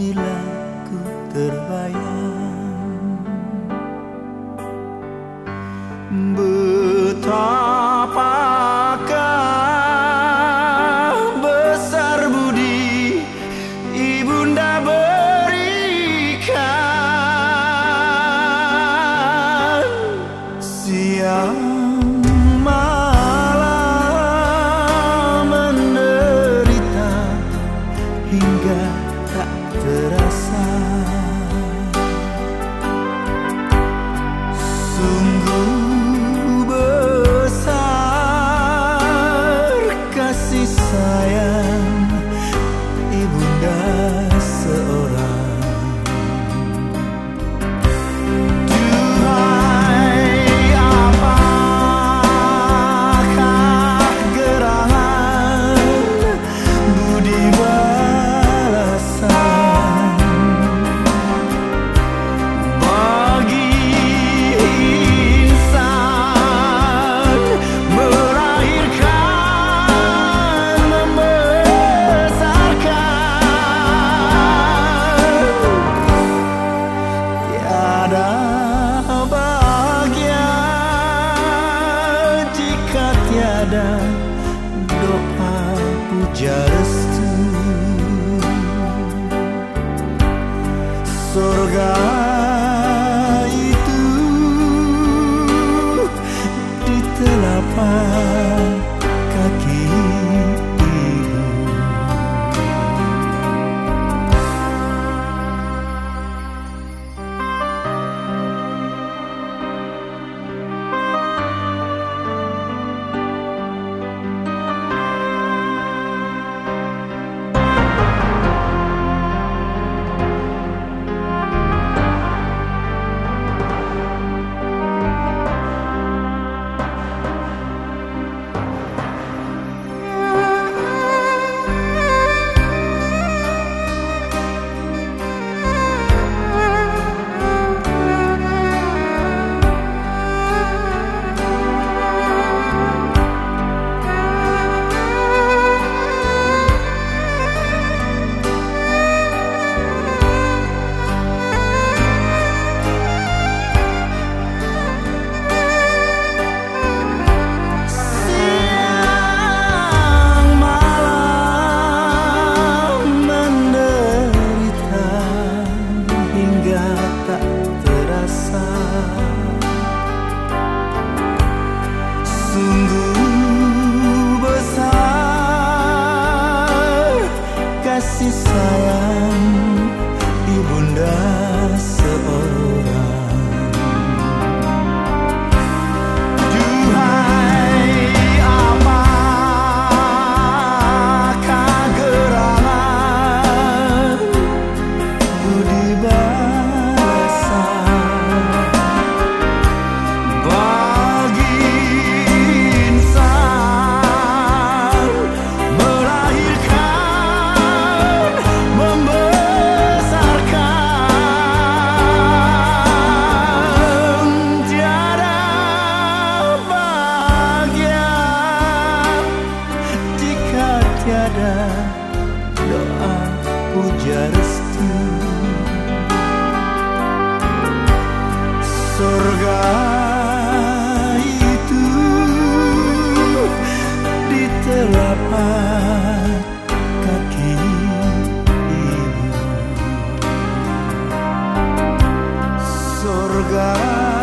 bila ku terbayang. Betapa nada doa puja restu. Surga itu di telapak στοργά